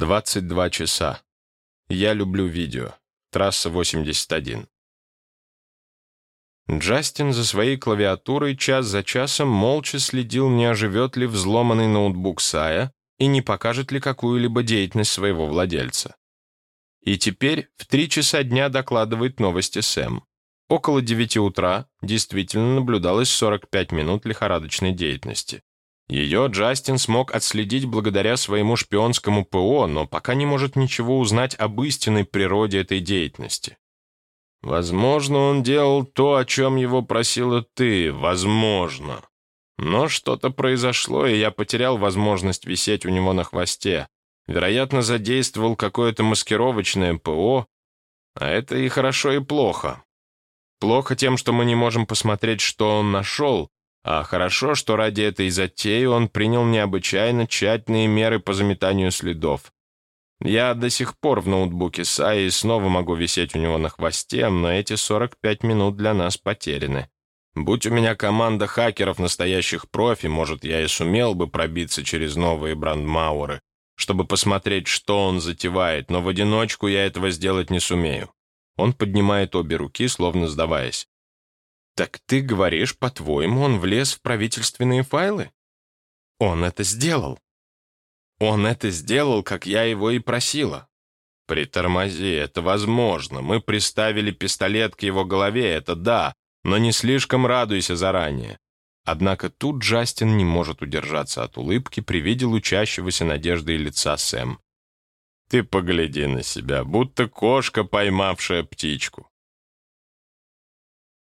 22 часа. Я люблю видео. Трасса 81. Джастин за своей клавиатурой час за часом молча следил, не оживет ли взломанный ноутбук Сая и не покажет ли какую-либо деятельность своего владельца. И теперь в три часа дня докладывает новости Сэм. Около девяти утра действительно наблюдалось 45 минут лихорадочной деятельности. Ее Джастин смог отследить благодаря своему шпионскому ПО, но пока не может ничего узнать об истинной природе этой деятельности. Возможно, он делал то, о чем его просила ты, возможно. Но что-то произошло, и я потерял возможность висеть у него на хвосте. Вероятно, задействовал какое-то маскировочное ПО, а это и хорошо, и плохо. Плохо тем, что мы не можем посмотреть, что он нашел, а хорошо, что ради этой затеи он принял необычайно тщательные меры по заметанию следов. Я до сих пор в ноутбуке Саи снова могу висеть у него на хвосте, но эти 45 минут для нас потеряны. Будь у меня команда хакеров, настоящих профи, может, я и сумел бы пробиться через новые брандмауэры, чтобы посмотреть, что он затевает, но в одиночку я этого сделать не сумею. Он поднимает обе руки, словно сдаваясь. «Так ты говоришь, по-твоему, он влез в правительственные файлы?» «Он это сделал!» «Он это сделал, как я его и просила!» «Притормози, это возможно. Мы приставили пистолет к его голове, это да, но не слишком радуйся заранее». Однако тут Джастин не может удержаться от улыбки при виде лучащегося надеждой лица Сэм. «Ты погляди на себя, будто кошка, поймавшая птичку.